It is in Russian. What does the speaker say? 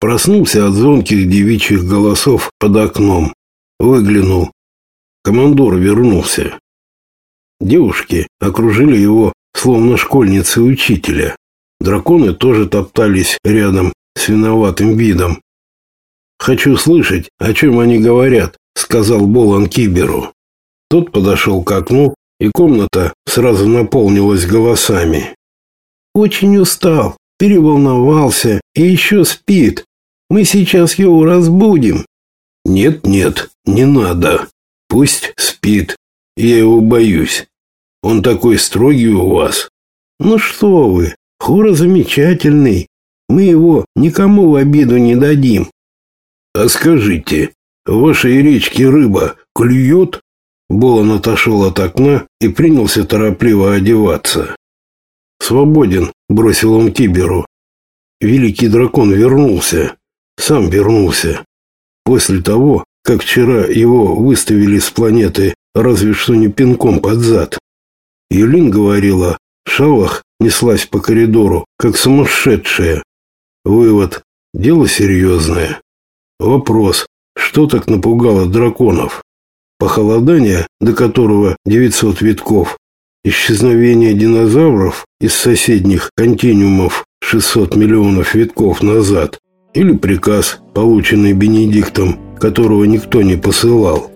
Проснулся от звонких девичьих голосов под окном. Выглянул. Командор вернулся. Девушки окружили его, словно школьницы учителя. Драконы тоже топтались рядом с виноватым видом. «Хочу слышать, о чем они говорят», — сказал Болан Киберу. Тот подошел к окну, и комната сразу наполнилась голосами. «Очень устал, переволновался и еще спит. Мы сейчас его разбудим». «Нет, нет, не надо. Пусть спит. Я его боюсь. Он такой строгий у вас». «Ну что вы, Хура замечательный. Мы его никому в обиду не дадим. А скажите, в вашей речке рыба клюет? Болон отошел от окна и принялся торопливо одеваться. «Свободен», — бросил он Киберу. Великий дракон вернулся. Сам вернулся. После того, как вчера его выставили с планеты разве что не пинком под зад. Юлин говорила, Шалах неслась по коридору, как сумасшедшая. Вывод. Дело серьезное. Вопрос. Что так напугало драконов? Похолодание, до которого 900 витков, исчезновение динозавров из соседних континуумов 600 миллионов витков назад или приказ, полученный Бенедиктом, которого никто не посылал.